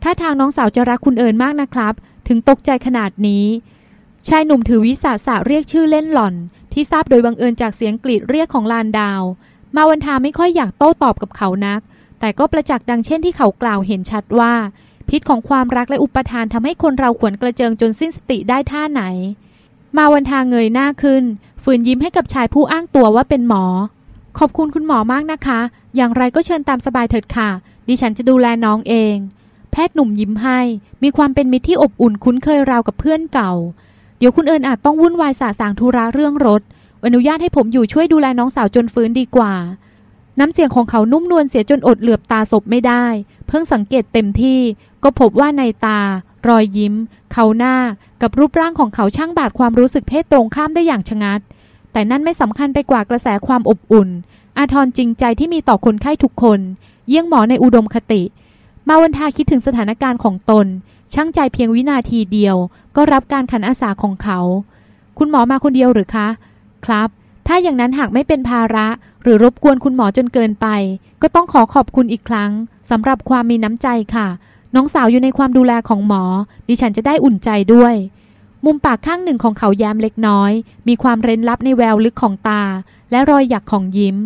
S1: ถ้าทางน้องสาวจะรักคุณเอิญมากนะครับ ถึงตกใจขนาดนี้ ชายหนุ่มถือวิสาสะเรียกชื่อเล่นหล่อน ที่ทราบโดยบังเอิญจากเสียงกรีดเรียกของลานดาว มาวันทาไม่ค่อยอยากโต้ตอบกับเขานัก แต่ก็ประจักษ์ดังเช่นที่เขากล่าวเห็นชัดว่า พิษของความรักและอุปทานทำให้คนเราขวนกระเจิงจนสิ้นสติได้ท่าไหน มาวันทางเงยหน้าขึ้น ฝืนยิ้มให้กับชายผู้อ้างตัวว่าเป็นหมอ ขอบคุณคุณหมอมากนะคะ อย่างไรก็เชิญตามสบายเถิดค่ะ ดิฉันจะดูแลน้องเอง แพทย์หนุ่มยิ้มให้ มีความเป็นมิตรที่อบอุ่นคุ้นเคยราวกับเพื่อนเก่า เดี๋ยวคุณเอิญอาจต้องวุ่นวายสาสางธุระเรื่องรถ อนุญาตให้ผมอยู่ช่วยดูแลน้องสาวจนฟื้นดีกว่า น้ำเสียงของเขานุ่มนวลเสียจนอดเหลือบตาศพไม่ได้ เพิ่งสังเกตเต็มที่ ก็พบว่าในตา รอยยิ้ม เขาหน้ากับรูปร่างของเขาช่างบาดความรู้สึกเพศตรงข้ามได้อย่างชะงัด แต่นั่นไม่สำคัญไปกว่ากระแสความอบอุ่น อาทรจริงใจที่มีต่อคนไข้ทุกคน เยี่ยงหมอในอุดมคติ มาวันทาคิดถึงสถานการณ์ของตน ช่างใจเพียงวินาทีเดียว ก็รับการขันอาสาของเขา คุณหมอมาคนเดียวหรือคะ ครับ ถ้าอย่างนั้นหากไม่เป็นภาระหรือรบกวนคุณหมอจนเกินไป ก็ต้องขอขอบคุณอีกครั้งสำหรับความมีน้ำใจค่ะ น้องสาวอยู่ในความดูแลของหมอ ดิฉันจะได้อุ่นใจด้วย มุมปากข้างหนึ่งของเขาแย้มเล็กน้อย มีความเร้นลับในแววลึกของตา และรอยหยักของยิ้ม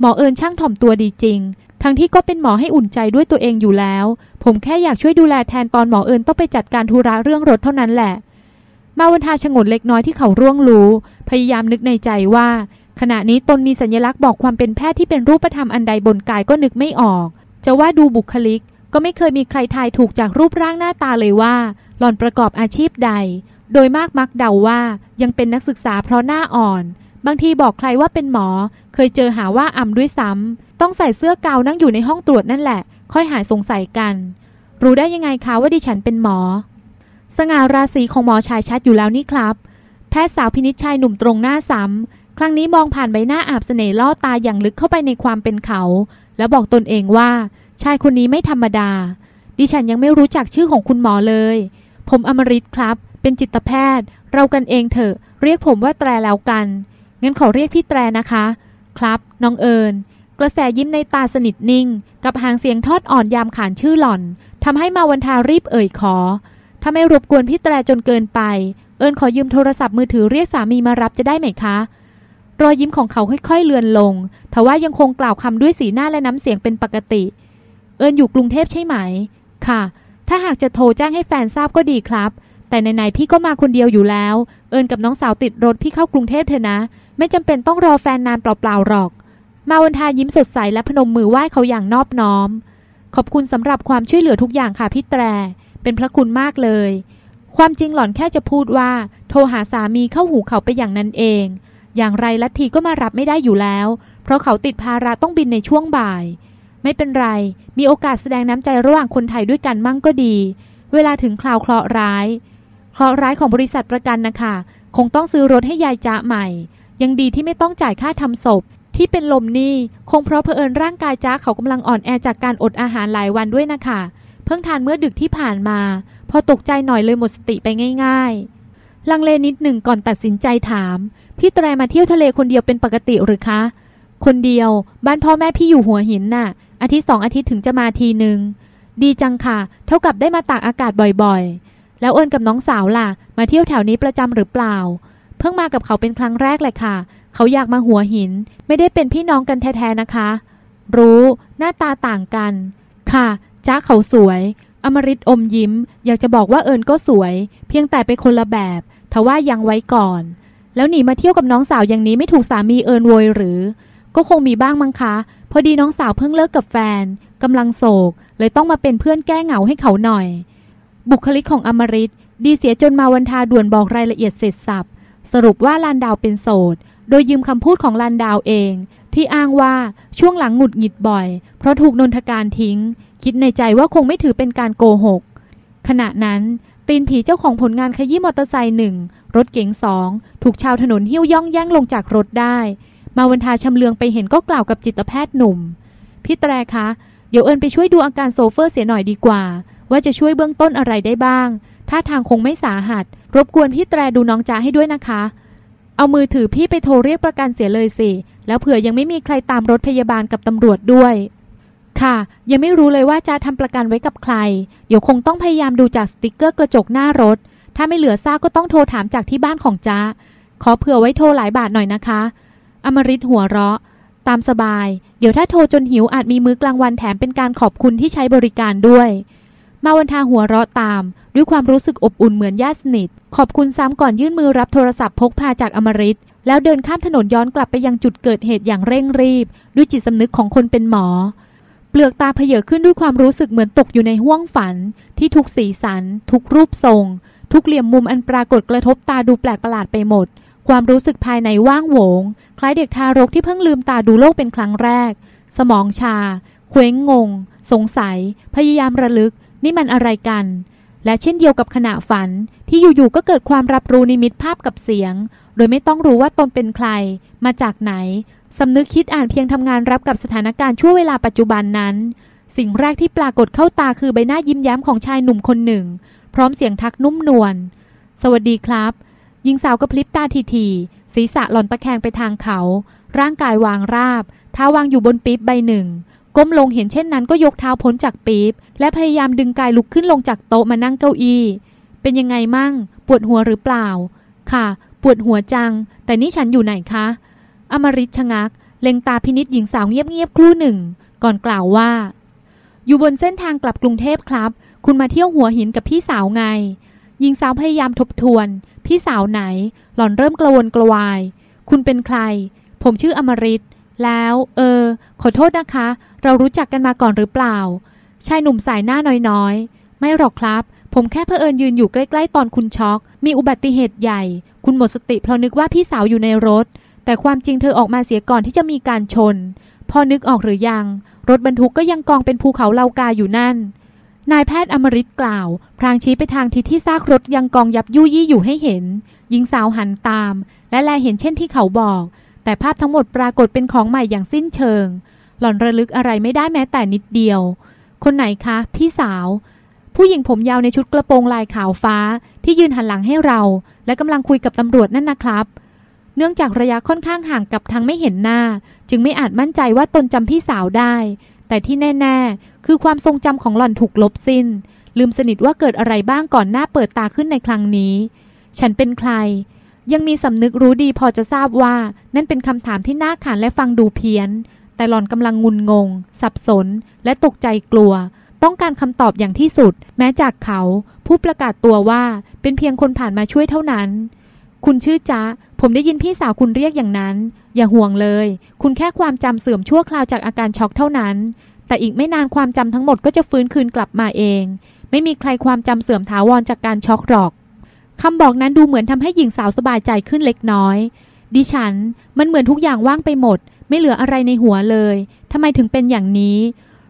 S1: หมอเอิญช่างถ่อมตัวดีจริง ทั้งที่ก็เป็นหมอให้อุ่นใจด้วยตัวเองอยู่แล้ว ผมแค่อยากช่วยดูแลแทนตอนหมอเอิญต้องไปจัดการธุระเรื่องรถเท่านั้นแหละ มาวันทาชงนเล็กน้อยที่เขาร่วงรู้ พยายามนึกในใจว่า ขณะนี้ตนมีสัญลักษณ์บอกความเป็นแพทย์ที่เป็นรูปธรรมอันใดบนกายก็นึกไม่ออก จะว่าดูบุคลิก ก็ไม่เคยมีใครทายถูกจากรูปร่างหน้าตาเลยว่า หล่อนประกอบอาชีพใด โดยมากมักเดาว่ายังเป็นนักศึกษาเพราะหน้าอ่อน บางทีบอกใครว่าเป็นหมอ เคยเจอหาว่าอ่ำด้วยซ้ำต้องใส่เสื้อกาวนั่งอยู่ในห้องตรวจนั่นแหละ ค่อยหายสงสัยกัน รู้ได้ยังไงคะว่าดิฉันเป็นหมอ สง่าราศีของหมอชายชัดอยู่แล้วนี่ครับ แพทย์สาวพินิจชัยหนุ่มตรงหน้าซ้ำ ครั้งนี้มองผ่านใบหน้าอาบเสน่ห์ล่อตาอย่างลึกเข้าไปในความเป็นเขา แล้วบอกตนเองว่า ชายคนนี้ไม่ธรรมดา ดิฉันยังไม่รู้จักชื่อของคุณหมอเลย ผมอมริตครับ เป็นจิตแพทย์ เรากันเองเถอะ เรียกผมว่าแตรแล้วกัน งั้นขอเรียกพี่แตรนะคะ ครับ น้องเอิญกระแสยิ้มในตาสนิทนิ่ง กับหางเสียงทอดอ่อนยามขานชื่อหล่อนทำให้มาวันทารีบเอ่ยขอ ถ้าไม่รบกวนพี่แตรจนเกินไป เอิญขอยืมโทรศัพท์มือถือเรียกสามีมารับจะได้ไหมคะ รอยยิ้มของเขาค่อยๆเลือนลง ทว่ายังคงกล่าวคำด้วยสีหน้าและน้ำเสียงเป็นปกติ เอิญอยู่กรุงเทพใช่ไหม ค่ะ ถ้าหากจะโทรแจ้งให้แฟนทราบก็ดีครับ แต่ไหนๆพี่ก็มาคนเดียวอยู่แล้ว เอิญกับน้องสาวติดรถพี่เข้ากรุงเทพเถอะนะ ไม่จำเป็นต้องรอแฟนนานเปล่าๆหรอก มาวันทายิ้มสดใสและพนมมือไหว้เขาอย่างนอบน้อม ขอบคุณสำหรับความช่วยเหลือทุกอย่างค่ะพี่แตร เป็นพระคุณมากเลย ความจริงหล่อนแค่จะพูดว่า โทรหาสามีเข้าหูเขาไปอย่างนั้นเอง อย่างไรลัทธีก็มารับไม่ได้อยู่แล้ว เพราะเขาติดภาระต้องบินในช่วงบ่าย ไม่เป็นไร มีโอกาสแสดงน้ำใจระหว่างคนไทยด้วยกันมั่งก็ดี เวลาถึงคราวเคราะห์ร้าย เคราะห์ร้ายของบริษัทประกันนะคะ คงต้องซื้อรถให้ยายจ้าใหม่ ยังดีที่ไม่ต้องจ่ายค่าทำศพ ที่เป็นลมนี่คงเพราะเผอิญร่างกายจ้าเขากำลังอ่อนแอจากการอดอาหารหลายวันด้วยนะคะ เพิ่งทานเมื่อดึกที่ผ่านมา พอตกใจหน่อยเลยหมดสติไปง่าย ๆ ลังเลนิดหนึ่งก่อนตัดสินใจถาม พี่แตรมาเที่ยวทะเลคนเดียวเป็นปกติหรือคะ คนเดียว บ้านพ่อแม่พี่อยู่หัวหินน่ะ อาทิตย์สองอาทิตย์ถึงจะมาทีหนึ่งดีจังค่ะ เท่ากับได้มาตากอากาศบ่อยๆ แล้วเอิญกับน้องสาวล่ะ มาเที่ยวแถวนี้ประจำหรือเปล่า เพิ่งมากับเขาเป็นครั้งแรกเลยค่ะ เขาอยากมาหัวหิน ไม่ได้เป็นพี่น้องกันแท้ๆนะคะ รู้หน้าตาต่างกัน ค่ะจ้าเขาสวย อมริตอมยิ้ม อยากจะบอกว่าเอิญก็สวย เพียงแต่ไปคนละแบบ ทว่ายังไว้ก่อน แล้วหนีมาเที่ยวกับน้องสาวอย่างนี้ไม่ถูกสามีเอิญโวยหรือ ก็คงมีบ้างมั้งคะ พอดีน้องสาวเพิ่งเลิกกับแฟนกำลังโศก เลยต้องมาเป็นเพื่อนแก้เหงาให้เขาหน่อย บุคลิกของอมริตดีเสียจนมาวันทาด่วนบอกรายละเอียดเสร็จสับสรุปว่าลานดาวเป็นโสด โดยยืมคำพูดของลานดาวเอง ที่อ้างว่าช่วงหลังหงุดหงิดบ่อย เพราะถูกนนทการทิ้ง คิดในใจว่าคงไม่ถือเป็นการโกหก ขณะนั้น ตีนผีเจ้าของผลงานขยี้มอเตอร์ไซค์หนึ่งรถเก๋งสองถูกชาวถนนหิ้วย่องแย่งลงจากรถได้ มาวันทาชำเลืองไปเห็นก็กล่าวกับจิตแพทย์หนุ่ม พี่แตรคะเดี๋ยวเอิญไปช่วยดูอาการโซเฟอร์เสียหน่อยดีกว่า ว่าจะช่วยเบื้องต้นอะไรได้บ้างถ้าทางคงไม่สาหัส รบกวนพี่แตรดูน้องจ้าให้ด้วยนะคะ เอามือถือพี่ไปโทรเรียกประกันเสียเลยสิ แล้วเผื่อยังไม่มีใครตามรถพยาบาลกับตำรวจด้วย ค่ะ ยังไม่รู้เลยว่าจะทำประกันไว้กับใคร เดี๋ยวคงต้องพยายามดูจากสติกเกอร์กระจกหน้ารถ ถ้าไม่เหลือซากก็ต้องโทรถามจากที่บ้านของจ้าขอเผื่อไว้โทรหลายบาทหน่อยนะคะ อมริตหัวเราะ ตามสบาย เดี๋ยวถ้าโทรจนหิวอาจมีมื้อกลางวันแถมเป็นการขอบคุณที่ใช้บริการด้วย มาวันทาหัวเราะตาม ด้วยความรู้สึกอบอุ่นเหมือนญาติสนิท ขอบคุณซ้ำก่อนยื่นมือรับโทรศัพท์พกพาจากอมริตแล้วเดินข้ามถนนย้อนกลับไปยังจุดเกิดเหตุอย่างเร่งรีบ ด้วยจิตสำนึกของคนเป็นหมอ ลือกตาเพเยอขึ้นด้วยความรู้สึกเหมือนตกอยู่ในห้วงฝัน ที่ทุกสีสัน ทุกรูปทรง ทุกเหลี่ยมมุมอันปรากฏกระทบตาดูแปลกประหลาดไปหมด ความรู้สึกภายในว่างโหวง คล้ายเด็กทารกที่เพิ่งลืมตาดูโลกเป็นครั้งแรก สมองชา เคว้งงง สงสัย พยายามระลึก นี่มันอะไรกัน และเช่นเดียวกับขณะฝันที่อยู่ๆก็เกิดความรับรู้นิมิตภาพกับเสียง โดยไม่ต้องรู้ว่าตนเป็นใคร มาจากไหนสำนึกคิดอ่านเพียงทำงานรับกับสถานการณ์ช่วงเวลาปัจจุบันนั้น สิ่งแรกที่ปรากฏเข้าตาคือใบหน้ายิ้มแย้มของชายหนุ่มคนหนึ่ง พร้อมเสียงทักนุ่มนวลสวัสดีครับ หญิงสาวกระพริบตาทีๆศีรษะหล่อนตะแคงไปทางเขา ร่างกายวางราบเท้าวางอยู่บนปี๊บใบหนึ่ง ก้มลงเห็นเช่นนั้นก็ยกเท้าพ้นจากปี๊บและพยายามดึงกายลุกขึ้นลงจากโต๊ะมานั่งเก้าอี้ เป็นยังไงมั่ง ปวดหัวหรือเปล่า ค่ะ ปวดหัวจัง แต่นี่ฉันอยู่ไหนคะ อมริตชะงัก เล็งตาพินิษหญิงสาวเงียบๆครู่หนึ่ง ก่อนกล่าวว่า อยู่บนเส้นทางกลับกรุงเทพครับ คุณมาเที่ยวหัวหินกับพี่สาวไง หญิงสาวพยายามทบทวน พี่สาวไหน หล่อนเริ่มกระวนกระวาย คุณเป็นใคร ผมชื่ออมริต แล้วเออ ขอโทษนะคะ เรารู้จักกันมาก่อนหรือเปล่า ชายหนุ่มสายหน้าน้อยๆ ไม่หรอกครับ ผมแค่เพอเอิญยืนอยู่ใกล้ๆ ตอนคุณช็อก มีอุบัติเหตุใหญ่ คุณหมดสติเพราะนึกว่าพี่สาวอยู่ในรถ แต่ความจริงเธอออกมาเสียก่อนที่จะมีการชน พอนึกออกหรือยัง รถบรรทุกก็ยังกองเป็นภูเขาเลากาอยู่นั่น นายแพทย์อมริตกล่าวพรางชี้ไปทางทิศที่ซากรถยังกองยับยุยี่อยู่ให้เห็น หญิงสาวหันตาม และแลเห็นเช่นที่เขาบอก แต่ภาพทั้งหมดปรากฏเป็นของใหม่อย่างสิ้นเชิง หล่อนระลึกอะไรไม่ได้แม้แต่นิดเดียว คนไหนคะ พี่สาว ผู้หญิงผมยาวในชุดกระโปรงลายขาวฟ้า ที่ยืนหันหลังให้เรา และกำลังคุยกับตำรวจนั่นนะครับ เนื่องจากระยะค่อนข้างห่างกับทางไม่เห็นหน้า จึงไม่อาจมั่นใจว่าตนจำพี่สาวได้ แต่ที่แน่ๆ คือความทรงจำของหล่อนถูกลบสิน้น ลืมสนิทว่าเกิดอะไรบ้างก่อนหน้าเปิดตาขึ้นในครั้งนี้ ฉันเป็นใคร ยังมีสำนึกรู้ดีพอจะทราบว่า นั่นเป็นคำถามที่น่าขานและฟังดูเพี้ยน แต่หล่อนกำลังงุนงง สับสน และตกใจกลัว ต้องการคำตอบอย่างที่สุด แม้จากเขา ผู้ประกาศตัวว่าเป็นเพียงคนผ่านมาช่วยเท่านั้น คุณชื่อจ๊ะ ผมได้ยินพี่สาวคุณเรียกอย่างนั้น อย่าห่วงเลย คุณแค่ความจำเสื่อมชั่วคราวจากอาการช็อกเท่านั้น แต่อีกไม่นานความจำทั้งหมดก็จะฟื้นคืนกลับมาเอง ไม่มีใครความจำเสื่อมถาวรจากการช็อกหรอก คำบอกนั้นดูเหมือนทำให้หญิงสาวสบายใจขึ้นเล็กน้อย ดิฉันมันเหมือนทุกอย่างว่างไปหมด ไม่เหลืออะไรในหัวเลยทำไมถึงเป็นอย่างนี้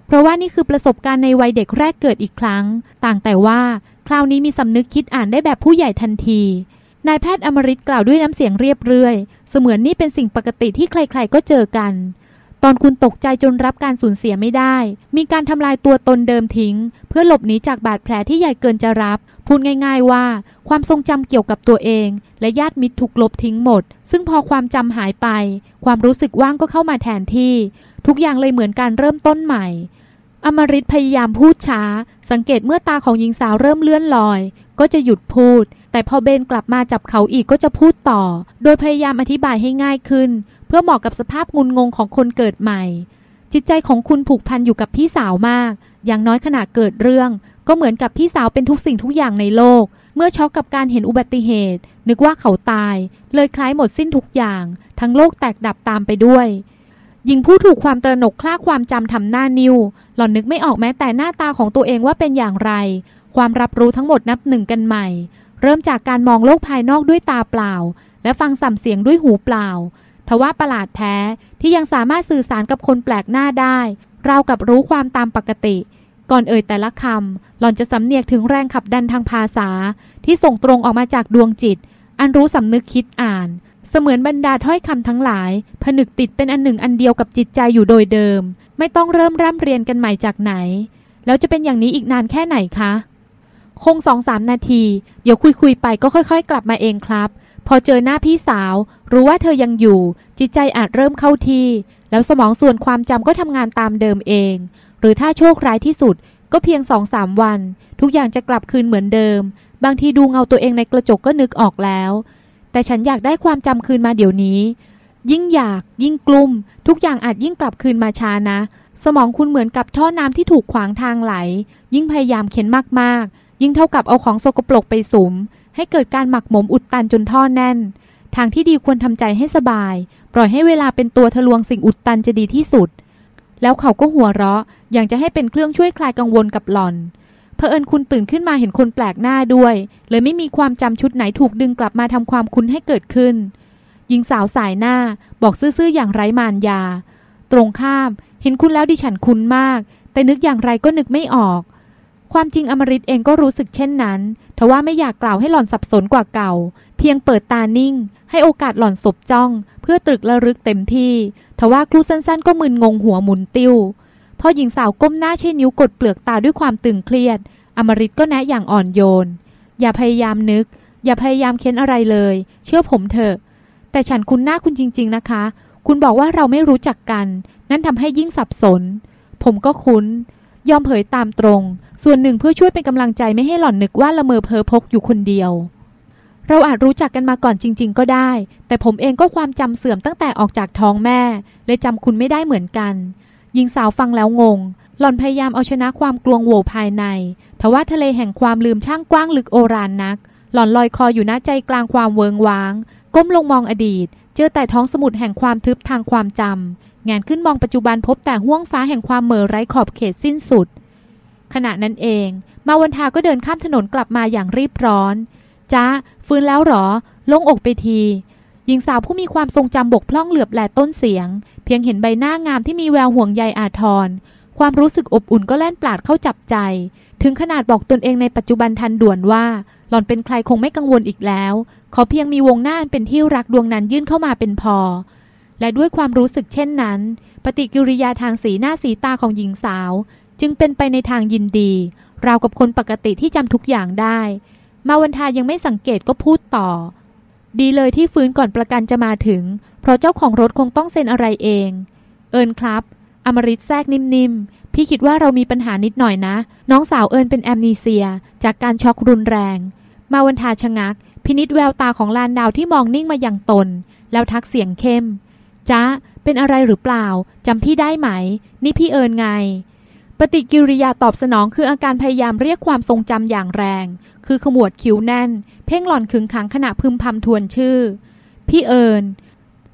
S1: เพราะว่านี่คือประสบการณ์ในวัยเด็กแรกเกิดอีกครั้ง ต่างแต่ว่าคราวนี้มีสำนึกคิดอ่านได้แบบผู้ใหญ่ทันทีนายแพทย์อมริตกล่าวด้วยน้ำเสียงเรียบเรื่อย เสมือนนี่เป็นสิ่งปกติที่ใครๆก็เจอกัน ตอนคุณตกใจจนรับการสูญเสียไม่ได้ มีการทำลายตัวตนเดิมทิ้ง เพื่อหลบหนีจากบาดแผลที่ใหญ่เกินจะรับ พูดง่ายๆว่า ความทรงจำเกี่ยวกับตัวเอง และญาติมิตรถูกลบทิ้งหมด ซึ่งพอความจำหายไป ความรู้สึกว่างก็เข้ามาแทนที่ ทุกอย่างเลยเหมือนการเริ่มต้นใหม่อมริตพยายามพูดช้า สังเกตเมื่อตาของหญิงสาวเริ่มเลื่อนลอย ก็จะหยุดพูดแต่พอเบนกลับมาจับเขาอีกก็จะพูดต่อ โดยพยายามอธิบายให้ง่ายขึ้น เพื่อเหมาะกับสภาพงุนงงของคนเกิดใหม่ จิตใจของคุณผูกพันอยู่กับพี่สาวมาก อย่างน้อยขณะเกิดเรื่อง ก็เหมือนกับพี่สาวเป็นทุกสิ่งทุกอย่างในโลก เมื่อช็อกกับการเห็นอุบัติเหตุ นึกว่าเขาตาย เลยคล้ายหมดสิ้นทุกอย่าง ทั้งโลกแตกดับตามไปด้วยหญิงผู้ถูกความตระหนกคล้าความจำทำหน้านิ้วหล่อนนึกไม่ออกแม้แต่หน้าตาของตัวเองว่าเป็นอย่างไร ความรับรู้ทั้งหมดนับหนึ่งกันใหม่ เริ่มจากการมองโลกภายนอกด้วยตาเปล่า และฟังสัมเสียงด้วยหูเปล่า ทว่าประหลาดแท้ที่ยังสามารถสื่อสารกับคนแปลกหน้าได้ราวกับรู้ความตามปกติ ก่อนเอ่ยแต่ละคำหล่อนจะสำเนียกถึงแรงขับดันทางภาษา ที่ส่งตรงออกมาจากดวงจิต อันรู้สำนึกคิดอ่าน เสมือนบรรดาถ้อยคำทั้งหลาย ผนึกติดเป็นอันหนึ่งอันเดียวกับจิตใจอยู่โดยเดิม ไม่ต้องเริ่มร่ำเรียนกันใหม่จากไหน แล้วจะเป็นอย่างนี้อีกนานแค่ไหนคะ คงสองสามนาที เดี๋ยวคุยคุยไปก็ค่อยๆ กลับมาเองครับ พอเจอหน้าพี่สาว รู้ว่าเธอยังอยู่ จิตใจอาจเริ่มเข้าที่ แล้วสมองส่วนความจำก็ทำงานตามเดิมเอง หรือถ้าโชคร้ายที่สุด ก็เพียงสองสามวัน ทุกอย่างจะกลับคืนเหมือนเดิม บางทีดูเงาตัวเองในกระจกก็นึกออกแล้ว แต่ฉันอยากได้ความจำคืนมาเดี๋ยวนี้ ยิ่งอยาก ยิ่งกลุ้ม ทุกอย่างอาจยิ่งกลับคืนมาช้านะ สมองคุณเหมือนกับท่อน้ำที่ถูกขวางทางไหล ยิ่งพยายามเข็นมากๆ ยิ่งเท่ากับเอาของโสกปรกไปสุม ให้เกิดการหมักหมมอุดตันจนท่อแน่น ทางที่ดีควรทำใจให้สบาย ปล่อยให้เวลาเป็นตัวทะลวงสิ่งอุดตันจะดีที่สุด แล้วเขาก็หัวเราะ อย่างจะให้เป็นเครื่องช่วยคลายกังวลกับหล่อนเผอิญคุณตื่นขึ้นมาเห็นคนแปลกหน้าด้วย เลยไม่มีความจำชุดไหนถูกดึงกลับมาทำความคุ้นให้เกิดขึ้นหญิงสาวสายหน้าบอกซื่อๆอย่างไร้มารยา ตรงข้าม เห็นคุณแล้วดิฉันคุ้นมาก แต่นึกอย่างไรก็นึกไม่ออก ความจริงอมริตเองก็รู้สึกเช่นนั้น ทว่าไม่อยากกล่าวให้หล่อนสับสนกว่าเก่า เพียงเปิดตานิ่ง ให้โอกาสหล่อนสบจ้อง เพื่อตรึกระลึกเต็มที่ ทว่าครูสั้นๆ ก็มึนงงหัวหมุนติ้ว พอหญิงสาวก้มหน้าใช้นิ้วกดเปลือกตาด้วยความตึงเครียด อมริตก็แนะอย่างอ่อนโยน อย่าพยายามนึก อย่าพยายามเค้นอะไรเลย เชื่อผมเถอะ แต่ฉันคุ้นหน้าคุณจริง ๆนะคะ คุณบอกว่าเราไม่รู้จักกัน นั่นทำให้ยิ่งสับสน ผมก็คุ้น ยอมเผยตามตรง ส่วนหนึ่งเพื่อช่วยเป็นกำลังใจไม่ให้หล่อนนึกว่าละเมอเพอพกอยู่คนเดียว เราอาจรู้จักกันมาก่อนจริง ๆ ก็ได้ แต่ผมเองก็ความจำเสื่อมตั้งแต่ออกจากท้องแม่เลยจำคุณไม่ได้เหมือนกันหญิงสาวฟังแล้วงง หล่อนพยายามเอาชนะความกลวงโวภายในทว่าทะเลแห่งความลืมช่างกว้างลึกโอรานนัก หล่อนลอยคออยู่หน้าใจกลางความเวิงว้าง ก้มลงมองอดีต เจอแต่ท้องสมุทรแห่งความทึบทางความจำ งานขึ้นมองปัจจุบันพบแต่ห้วงฟ้าแห่งความเหม่อไร้ขอบเขตสิ้นสุด ขณะนั้นเอง มาวันทาก็เดินข้ามถนนกลับมาอย่างรีบร้อนจ้าฟื้นแล้วหรอลงอกไปทีหญิงสาวผู้มีความทรงจำบกพร่องเหลือบแหลต้นเสียง เพียงเห็นใบหน้างามที่มีแววห่วงใยอาทร ความรู้สึกอบอุ่นก็แล่นปลาดเข้าจับใจ ถึงขนาดบอกตนเองในปัจจุบันทันด่วนว่า หล่อนเป็นใครคงไม่กังวลอีกแล้ว ขอเพียงมีวงหน้าเป็นที่รักดวงนั้นยื่นเข้ามาเป็นพอ และด้วยความรู้สึกเช่นนั้น ปฏิกิริยาทางสีหน้าสีตาของหญิงสาว จึงเป็นไปในทางยินดี ราวกับคนปกติที่จำทุกอย่างได้ มาวันทายังไม่สังเกตก็พูดต่อ ดีเลยที่ฟื้นก่อนประกันจะมาถึง เพราะเจ้าของรถคงต้องเซ็นอะไรเอง เอิญครับ อมริตแทรกนิ่มๆ พี่คิดว่าเรามีปัญหานิดหน่อยนะ น้องสาวเอิญเป็นแอมนีเซีย จากการช็อกรุนแรง มาวันทาชะงัก พินิษแววตาของลานดาวที่มองนิ่งมาอย่างตน แล้วทักเสียงเข้ม จ้าเป็นอะไรหรือเปล่าจำพี่ได้ไหม นี่พี่เอิญไง ปฏิกิริยาตอบสนองคืออาการพยายามเรียกความทรงจำอย่างแรง คือขมวดคิ้วแน่น เพ่งหล่อนขึงขังขณะพึมพำทวนชื่อ พี่เอิญ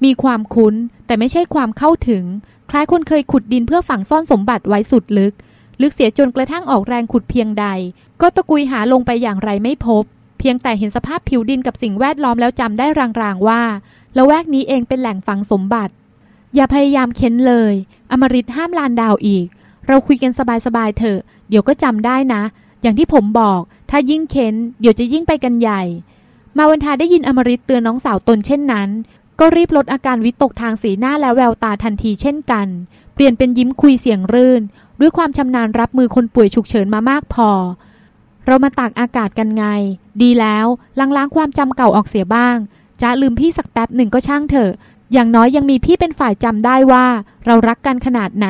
S1: มีความคุ้น แต่ไม่ใช่ความเข้าถึง คล้ายคนเคยขุดดินเพื่อฝังซ่อนสมบัติไว้สุดลึก ลึกเสียจนกระทั่งออกแรงขุดเพียงใด ก็ตะกุยหาลงไปอย่างไรไม่พบ เพียงแต่เห็นสภาพผิวดินกับสิ่งแวดล้อมแล้วจำได้รางๆว่า แล้วแวกนี้เองเป็นแหล่งฝังสมบัติ อย่าพยายามเค้นเลย อมริตห้ามลานดาวอีก เราคุยกันสบายๆเถอะ เดี๋ยวก็จำได้นะ อย่างที่ผมบอก ถ้ายิ่งเค้น เดี๋ยวจะยิ่งไปกันใหญ่ มาวันทาได้ยินอมริตเตือนน้องสาวตนเช่นนั้น ก็รีบลดอาการวิตกทางสีหน้าและแววตาทันทีเช่นกัน เปลี่ยนเป็นยิ้มคุยเสียงรื่น ด้วยความชำนาญรับมือคนป่วยฉุกเฉินมามากพอเรามาตากอากาศกันไง ดีแล้วล้างล้างความจำเก่าออกเสียบ้าง จะลืมพี่สักแป๊บหนึ่งก็ช่างเถอะ อย่างน้อยยังมีพี่เป็นฝ่ายจำได้ว่า เรารักกันขนาดไหน